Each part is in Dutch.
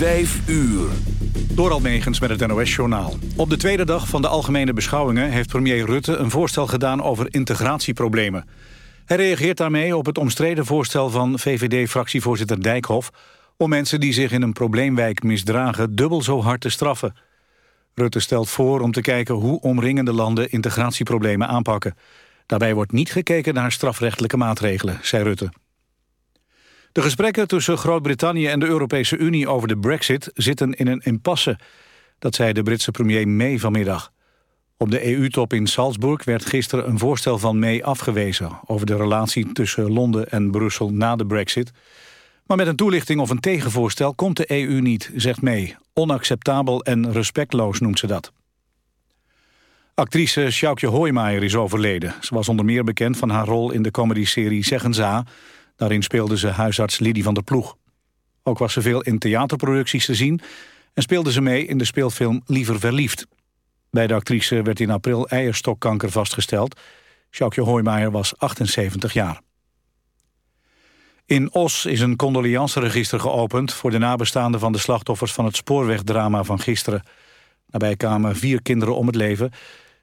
Vijf uur. Door Almegens met het NOS-journaal. Op de tweede dag van de algemene beschouwingen... heeft premier Rutte een voorstel gedaan over integratieproblemen. Hij reageert daarmee op het omstreden voorstel van VVD-fractievoorzitter Dijkhoff... om mensen die zich in een probleemwijk misdragen dubbel zo hard te straffen. Rutte stelt voor om te kijken hoe omringende landen integratieproblemen aanpakken. Daarbij wordt niet gekeken naar strafrechtelijke maatregelen, zei Rutte. De gesprekken tussen Groot-Brittannië en de Europese Unie over de brexit zitten in een impasse. Dat zei de Britse premier May vanmiddag. Op de EU-top in Salzburg werd gisteren een voorstel van May afgewezen... over de relatie tussen Londen en Brussel na de brexit. Maar met een toelichting of een tegenvoorstel komt de EU niet, zegt May. Onacceptabel en respectloos noemt ze dat. Actrice Sjoukje Hoijmaier is overleden. Ze was onder meer bekend van haar rol in de comedyserie Zeggen Za... Daarin speelde ze huisarts Lidie van der Ploeg. Ook was ze veel in theaterproducties te zien... en speelde ze mee in de speelfilm Liever Verliefd. Bij de actrice werd in april eierstokkanker vastgesteld. Sjoukje Hoijmaier was 78 jaar. In Os is een condoleanceregister geopend... voor de nabestaanden van de slachtoffers van het spoorwegdrama van gisteren. Daarbij kwamen vier kinderen om het leven.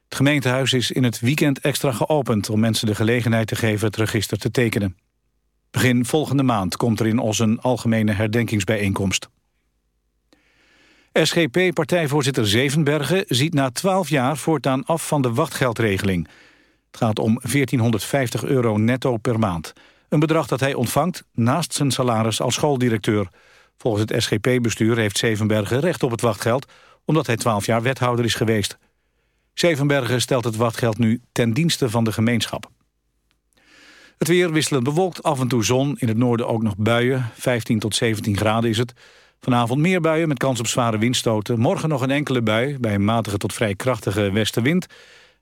Het gemeentehuis is in het weekend extra geopend... om mensen de gelegenheid te geven het register te tekenen. Begin volgende maand komt er in Os een algemene herdenkingsbijeenkomst. SGP-partijvoorzitter Zevenbergen ziet na 12 jaar voortaan af van de wachtgeldregeling. Het gaat om 1450 euro netto per maand. Een bedrag dat hij ontvangt naast zijn salaris als schooldirecteur. Volgens het SGP-bestuur heeft Zevenbergen recht op het wachtgeld... omdat hij 12 jaar wethouder is geweest. Zevenbergen stelt het wachtgeld nu ten dienste van de gemeenschap. Het weer wisselend bewolkt, af en toe zon. In het noorden ook nog buien. 15 tot 17 graden is het. Vanavond meer buien met kans op zware windstoten. Morgen nog een enkele bui bij een matige tot vrij krachtige westenwind.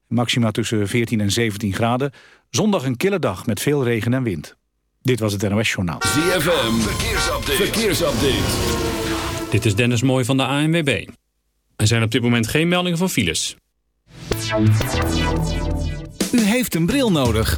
Maxima tussen 14 en 17 graden. Zondag een kille dag met veel regen en wind. Dit was het NOS Journaal. ZFM, verkeersupdate. verkeersupdate. Dit is Dennis Mooij van de ANWB. Er zijn op dit moment geen meldingen van files. U heeft een bril nodig.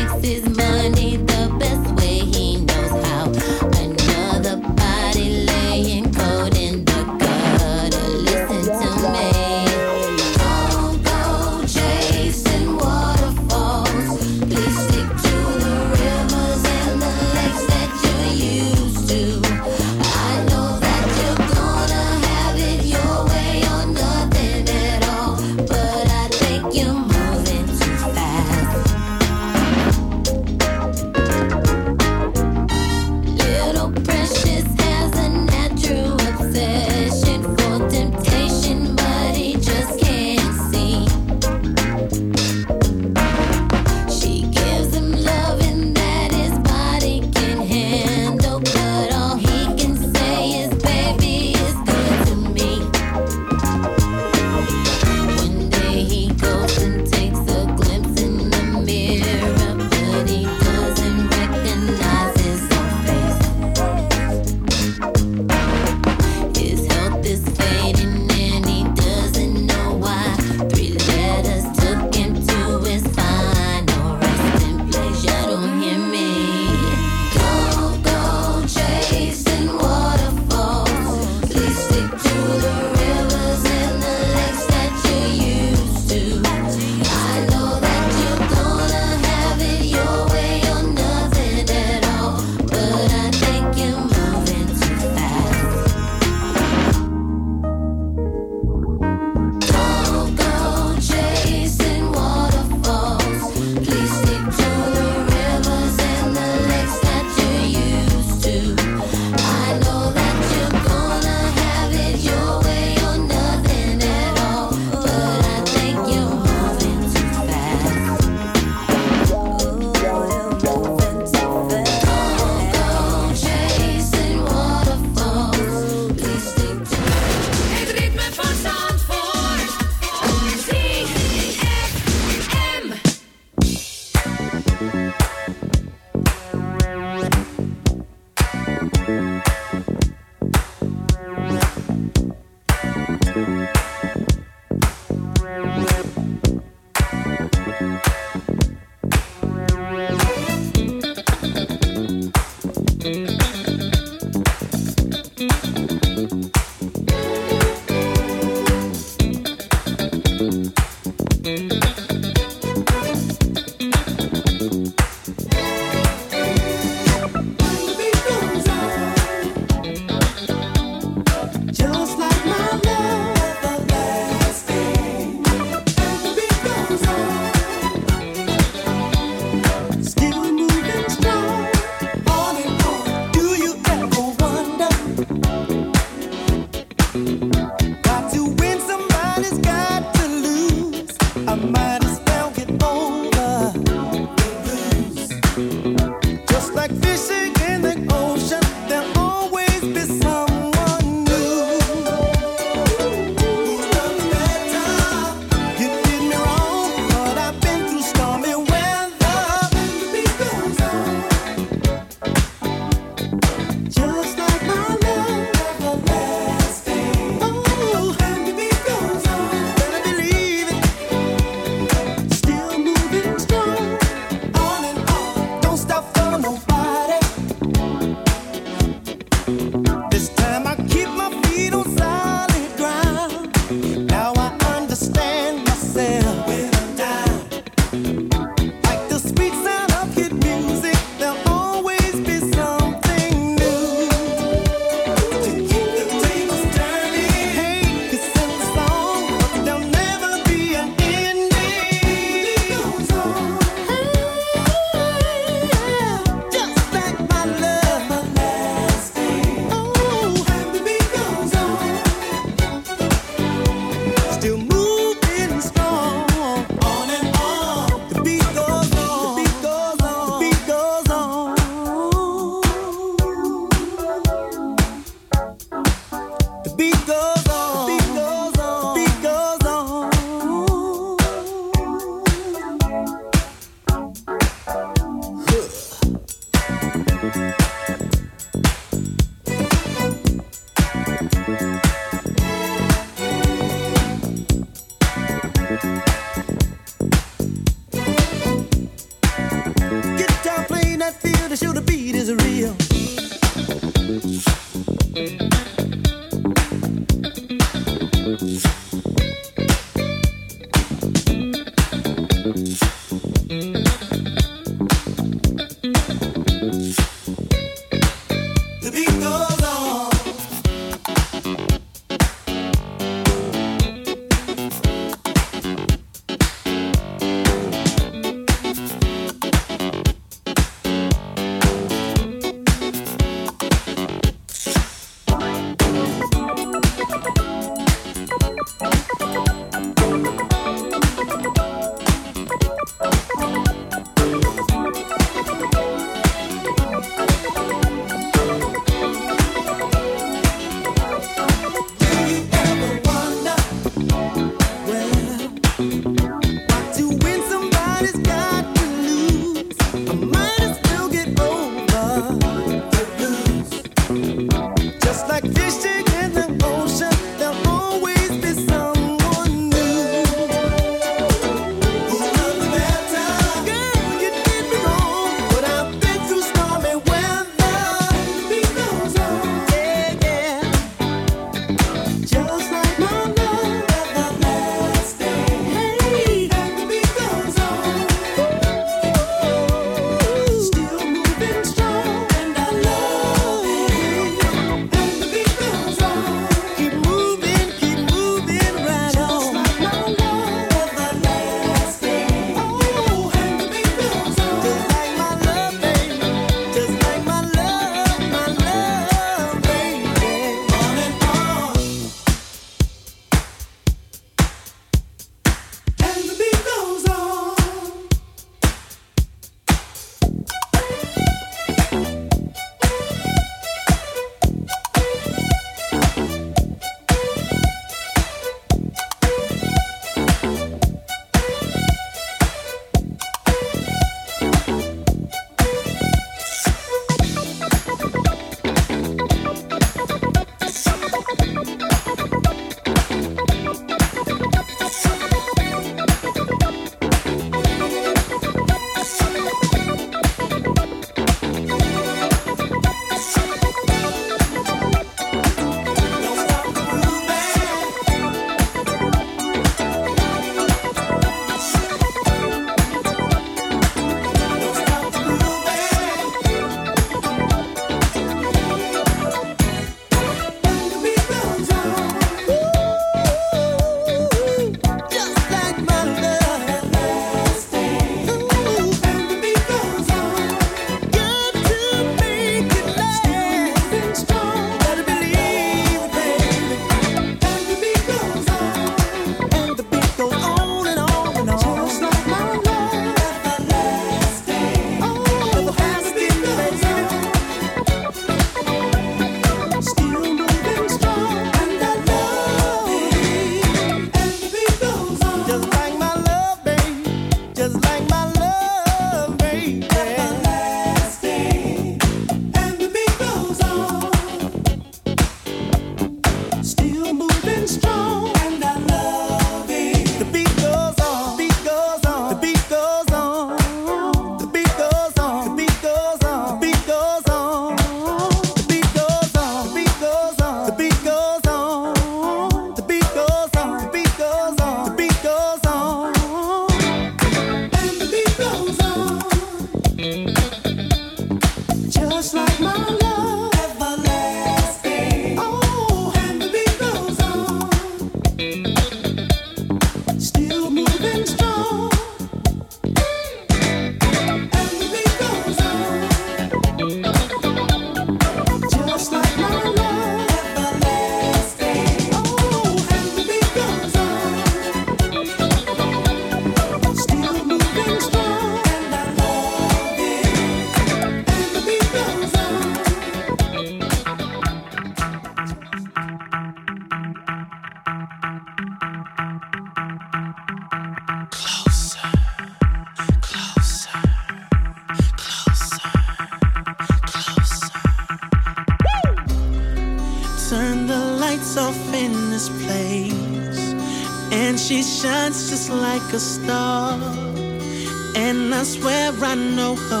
I know her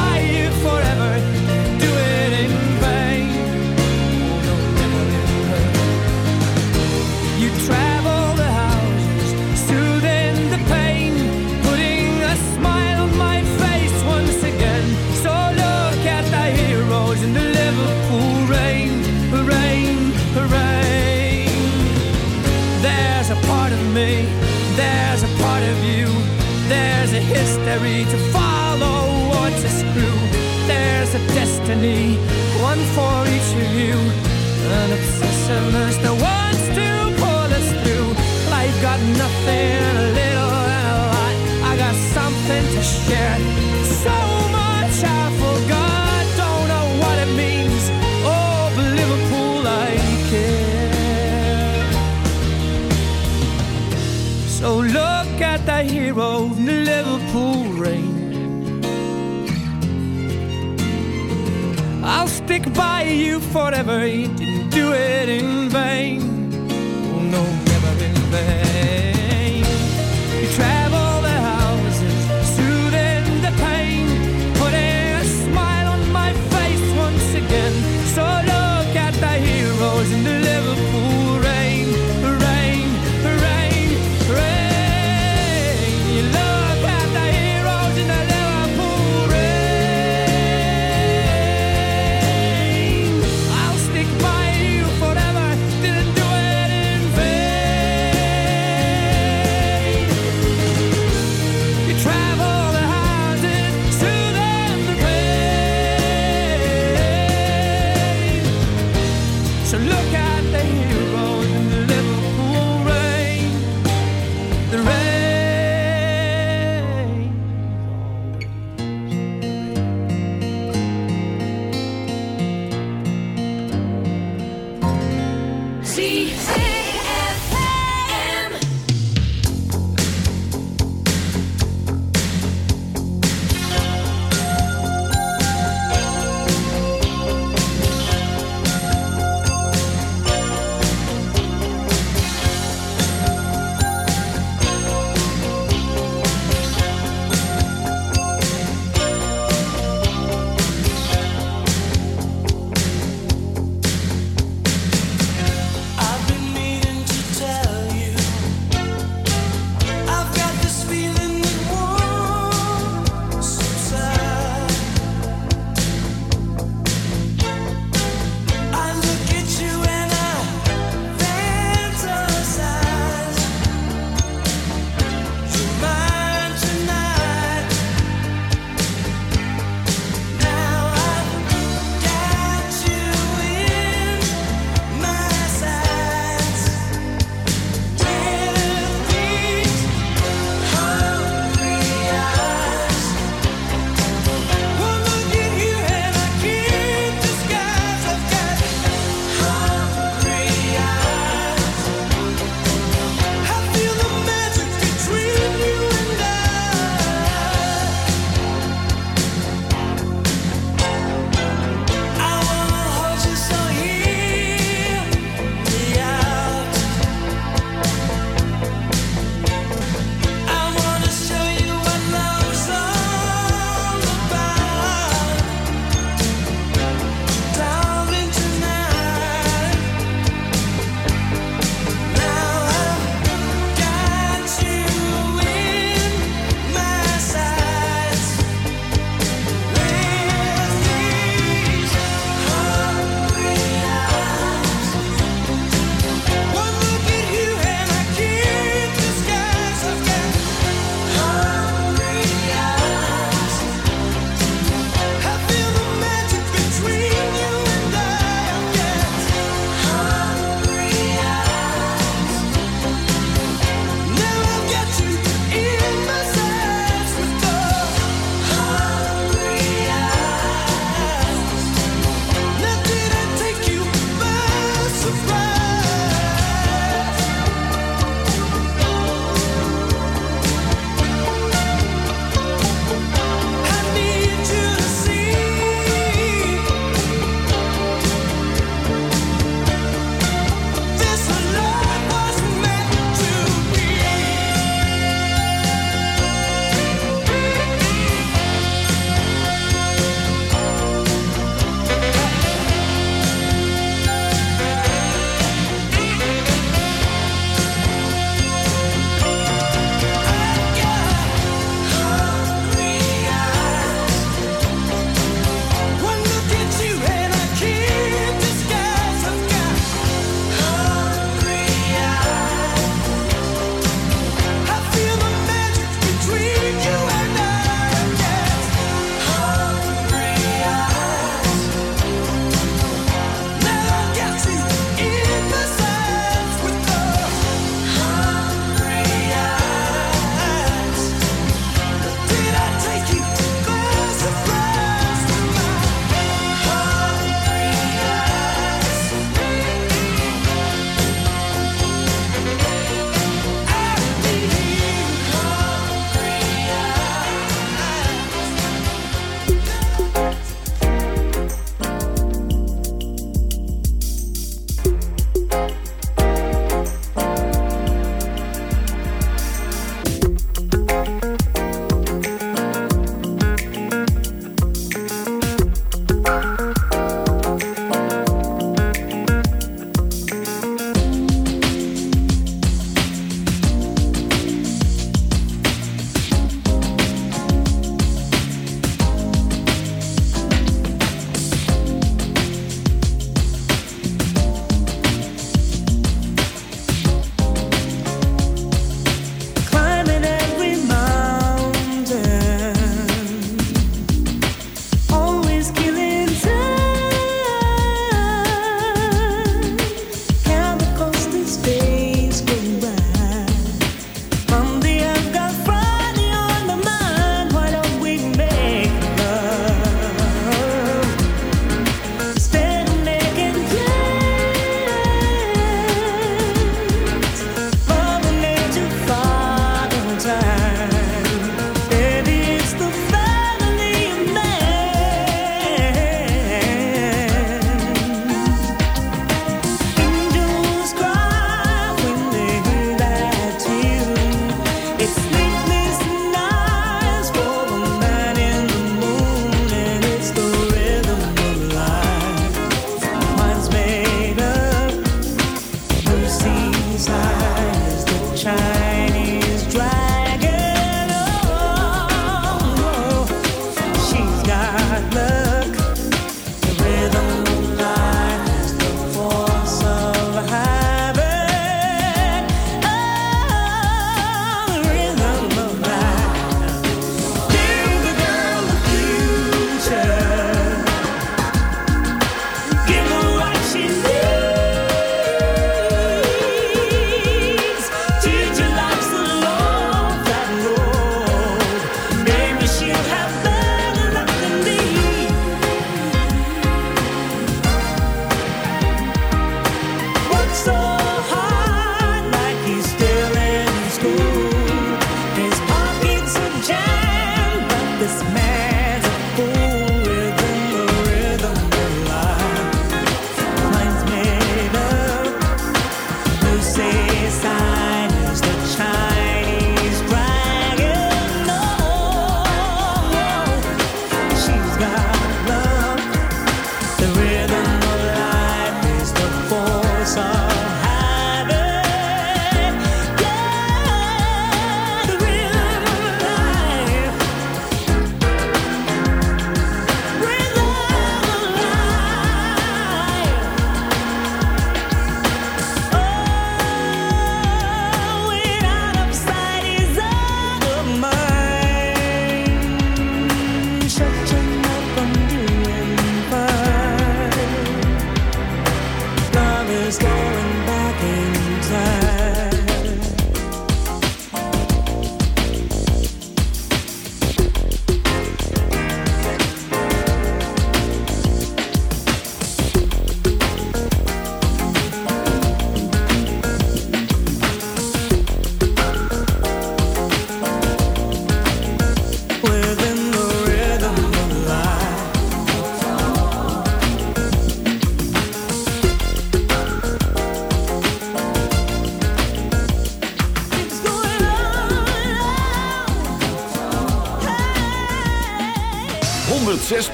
destiny, one for each of you, an obsessiveness that wants to pull us through. Life got nothing, a little and a lot. I got something to share. So much I forgot, don't know what it means. Oh, but Liverpool, I care. So look at the I'll stick by you forever. You didn't do it in vain. Oh no, never in vain.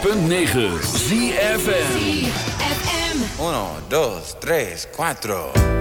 106.9 ZFM 1, 2, 3, 4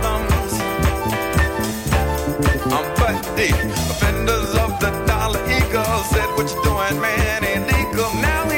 problems. I'm but the offenders of the dollar eagle said, What you doing, man? And eagle now.